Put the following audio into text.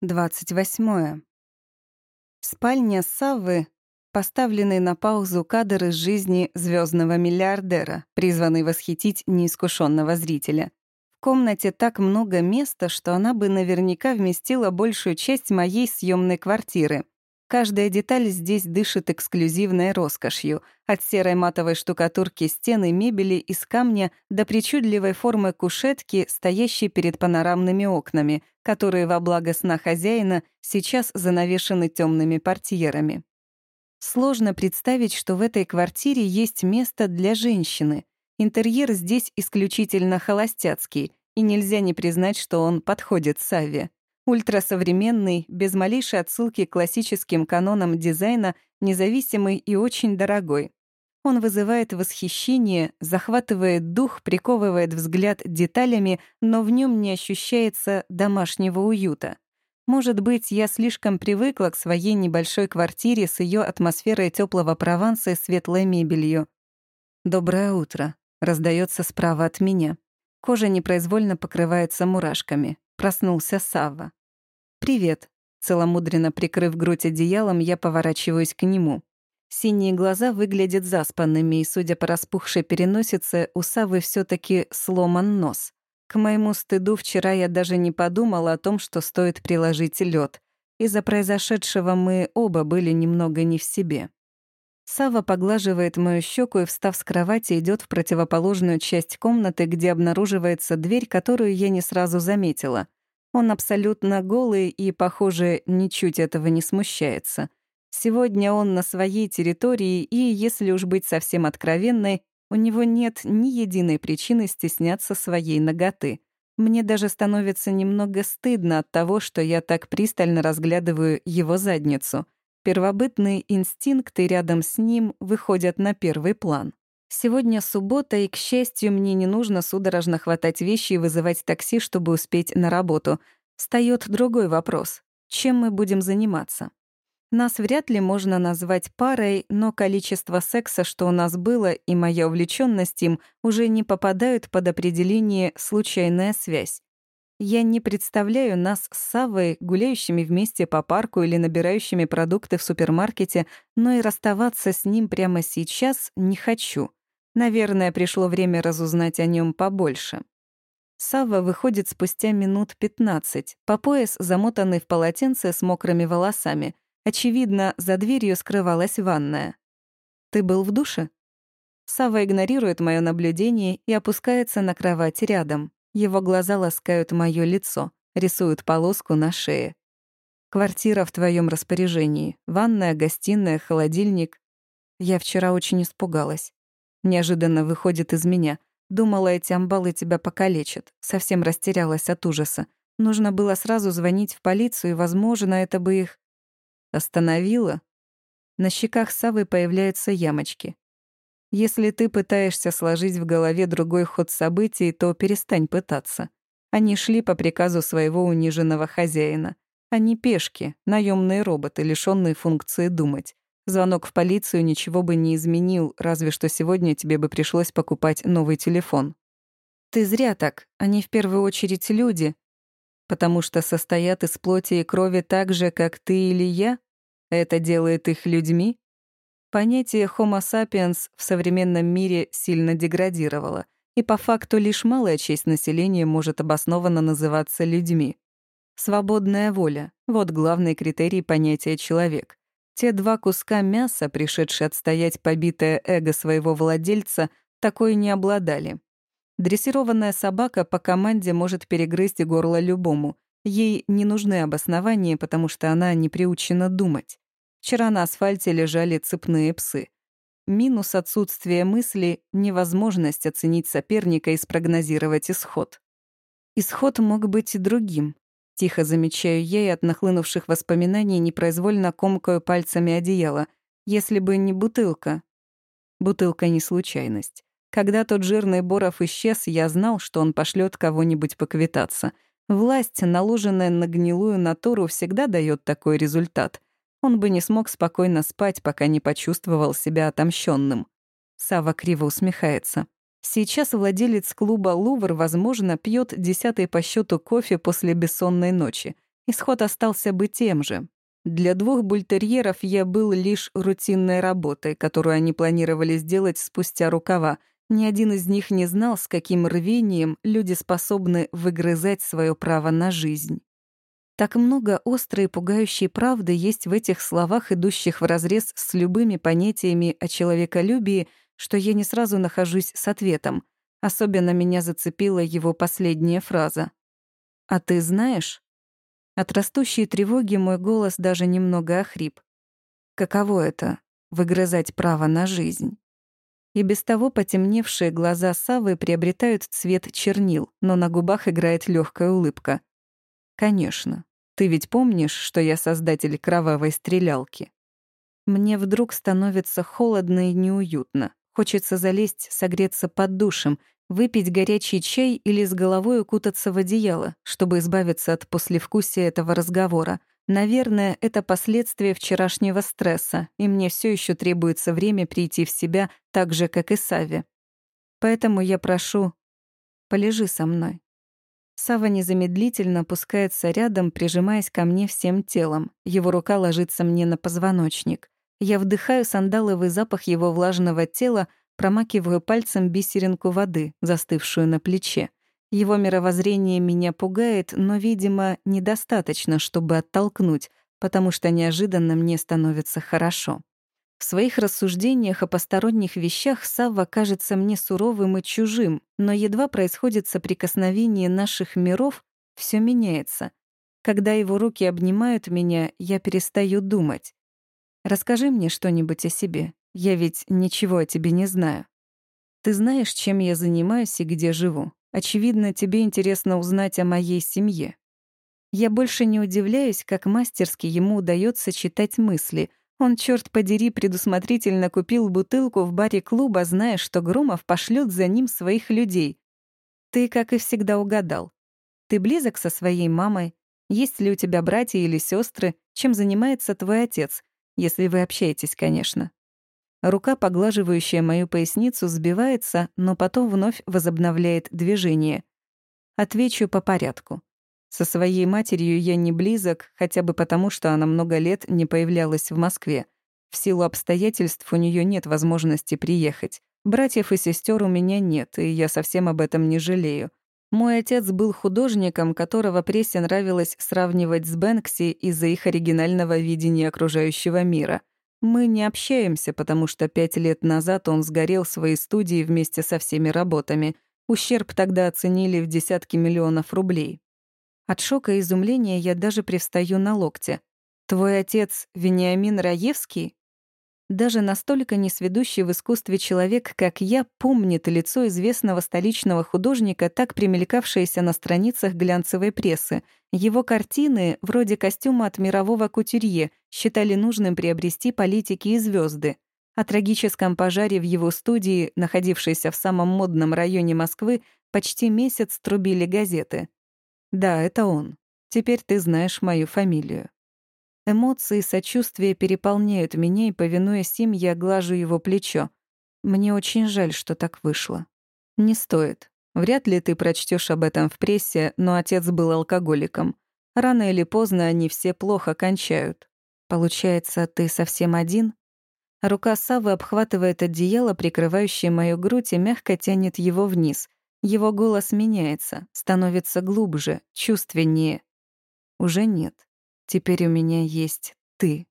28. Спальня Саввы — поставленный на паузу кадр из жизни звездного миллиардера, призванный восхитить неискушенного зрителя. В комнате так много места, что она бы наверняка вместила большую часть моей съемной квартиры. Каждая деталь здесь дышит эксклюзивной роскошью, от серой матовой штукатурки стены мебели из камня до причудливой формы кушетки, стоящей перед панорамными окнами, которые во благо сна хозяина сейчас занавешены темными портьерами. Сложно представить, что в этой квартире есть место для женщины. Интерьер здесь исключительно холостяцкий, и нельзя не признать, что он подходит Савве. Ультрасовременный, без малейшей отсылки к классическим канонам дизайна, независимый и очень дорогой. Он вызывает восхищение, захватывает дух, приковывает взгляд деталями, но в нем не ощущается домашнего уюта. Может быть, я слишком привыкла к своей небольшой квартире с ее атмосферой теплого Прованса и светлой мебелью. «Доброе утро», — раздается справа от меня. Кожа непроизвольно покрывается мурашками. Проснулся Савва. «Привет». Целомудренно прикрыв грудь одеялом, я поворачиваюсь к нему. Синие глаза выглядят заспанными, и, судя по распухшей переносице, у Савы все таки сломан нос. К моему стыду вчера я даже не подумала о том, что стоит приложить лед. Из-за произошедшего мы оба были немного не в себе. Сава поглаживает мою щеку и, встав с кровати, идет в противоположную часть комнаты, где обнаруживается дверь, которую я не сразу заметила. Он абсолютно голый и, похоже, ничуть этого не смущается. Сегодня он на своей территории, и, если уж быть совсем откровенной, у него нет ни единой причины стесняться своей ноготы. Мне даже становится немного стыдно от того, что я так пристально разглядываю его задницу. Первобытные инстинкты рядом с ним выходят на первый план. Сегодня суббота, и, к счастью, мне не нужно судорожно хватать вещи и вызывать такси, чтобы успеть на работу. Встаёт другой вопрос. Чем мы будем заниматься? Нас вряд ли можно назвать парой, но количество секса, что у нас было, и моя увлечённость им уже не попадают под определение «случайная связь». Я не представляю нас с Савой, гуляющими вместе по парку или набирающими продукты в супермаркете, но и расставаться с ним прямо сейчас не хочу. Наверное, пришло время разузнать о нем побольше. Сава выходит спустя минут 15, по пояс замотанный в полотенце с мокрыми волосами. Очевидно, за дверью скрывалась ванная. «Ты был в душе?» Сава игнорирует мое наблюдение и опускается на кровать рядом. Его глаза ласкают мое лицо, рисуют полоску на шее. «Квартира в твоем распоряжении. Ванная, гостиная, холодильник. Я вчера очень испугалась. Неожиданно выходит из меня. Думала, эти амбалы тебя покалечат. Совсем растерялась от ужаса. Нужно было сразу звонить в полицию, и, возможно, это бы их... Остановила? На щеках Савы появляются ямочки. Если ты пытаешься сложить в голове другой ход событий, то перестань пытаться. Они шли по приказу своего униженного хозяина. Они пешки, наемные роботы, лишённые функции думать. Звонок в полицию ничего бы не изменил, разве что сегодня тебе бы пришлось покупать новый телефон. Ты зря так, они в первую очередь люди. Потому что состоят из плоти и крови так же, как ты или я? Это делает их людьми? Понятие Homo sapiens в современном мире сильно деградировало, и по факту лишь малая часть населения может обоснованно называться людьми. Свободная воля — вот главный критерий понятия «человек». Те два куска мяса, пришедшие отстоять побитое эго своего владельца, такой не обладали. Дрессированная собака по команде может перегрызть горло любому. Ей не нужны обоснования, потому что она не приучена думать. Вчера на асфальте лежали цепные псы. Минус отсутствия мысли — невозможность оценить соперника и спрогнозировать исход. Исход мог быть и другим. Тихо замечаю я и от нахлынувших воспоминаний непроизвольно комкаю пальцами одеяло. Если бы не бутылка. Бутылка не случайность. Когда тот жирный Боров исчез, я знал, что он пошлет кого-нибудь поквитаться. Власть, наложенная на гнилую натуру, всегда дает такой результат. Он бы не смог спокойно спать, пока не почувствовал себя отомщенным. Сава криво усмехается. Сейчас владелец клуба «Лувр», возможно, пьет десятый по счету кофе после бессонной ночи. исход остался бы тем же. Для двух бультерьеров я был лишь рутинной работой, которую они планировали сделать спустя рукава. Ни один из них не знал, с каким рвением люди способны выгрызать свое право на жизнь. Так много острой и пугающей правды есть в этих словах, идущих вразрез с любыми понятиями о человеколюбии, что я не сразу нахожусь с ответом. Особенно меня зацепила его последняя фраза. «А ты знаешь?» От растущей тревоги мой голос даже немного охрип. Каково это — выгрызать право на жизнь? И без того потемневшие глаза Савы приобретают цвет чернил, но на губах играет легкая улыбка. «Конечно. Ты ведь помнишь, что я создатель кровавой стрелялки? Мне вдруг становится холодно и неуютно. Хочется залезть, согреться под душем, выпить горячий чай или с головой укутаться в одеяло, чтобы избавиться от послевкусия этого разговора. Наверное, это последствия вчерашнего стресса, и мне все еще требуется время прийти в себя так же, как и Саве. Поэтому я прошу, полежи со мной. Сава незамедлительно опускается рядом, прижимаясь ко мне всем телом. Его рука ложится мне на позвоночник. Я вдыхаю сандаловый запах его влажного тела, промакиваю пальцем бисеринку воды, застывшую на плече. Его мировоззрение меня пугает, но, видимо, недостаточно, чтобы оттолкнуть, потому что неожиданно мне становится хорошо. В своих рассуждениях о посторонних вещах Савва кажется мне суровым и чужим, но едва происходит соприкосновение наших миров, все меняется. Когда его руки обнимают меня, я перестаю думать. «Расскажи мне что-нибудь о себе. Я ведь ничего о тебе не знаю. Ты знаешь, чем я занимаюсь и где живу. Очевидно, тебе интересно узнать о моей семье. Я больше не удивляюсь, как мастерски ему удается читать мысли — он, черт подери, предусмотрительно купил бутылку в баре клуба, зная, что Громов пошлет за ним своих людей. Ты, как и всегда, угадал. Ты близок со своей мамой? Есть ли у тебя братья или сестры? Чем занимается твой отец? Если вы общаетесь, конечно. Рука, поглаживающая мою поясницу, сбивается, но потом вновь возобновляет движение. Отвечу по порядку. Со своей матерью я не близок, хотя бы потому, что она много лет не появлялась в Москве. В силу обстоятельств у нее нет возможности приехать. Братьев и сестер у меня нет, и я совсем об этом не жалею. Мой отец был художником, которого прессе нравилось сравнивать с Бэнкси из-за их оригинального видения окружающего мира. Мы не общаемся, потому что пять лет назад он сгорел в своей студии вместе со всеми работами. Ущерб тогда оценили в десятки миллионов рублей. От шока и изумления я даже привстаю на локте. «Твой отец Вениамин Раевский?» Даже настолько несведущий в искусстве человек, как я, помнит лицо известного столичного художника, так примелькавшееся на страницах глянцевой прессы. Его картины, вроде костюма от мирового кутюрье, считали нужным приобрести политики и звезды. О трагическом пожаре в его студии, находившейся в самом модном районе Москвы, почти месяц трубили газеты. Да, это он. Теперь ты знаешь мою фамилию. Эмоции сочувствия переполняют меня, и, повинуясь им, я глажу его плечо. Мне очень жаль, что так вышло. Не стоит. Вряд ли ты прочтешь об этом в прессе, но отец был алкоголиком. Рано или поздно они все плохо кончают. Получается, ты совсем один? Рука Савы обхватывает одеяло, прикрывающее мою грудь, и мягко тянет его вниз. Его голос меняется, становится глубже, чувственнее. Уже нет. Теперь у меня есть ты.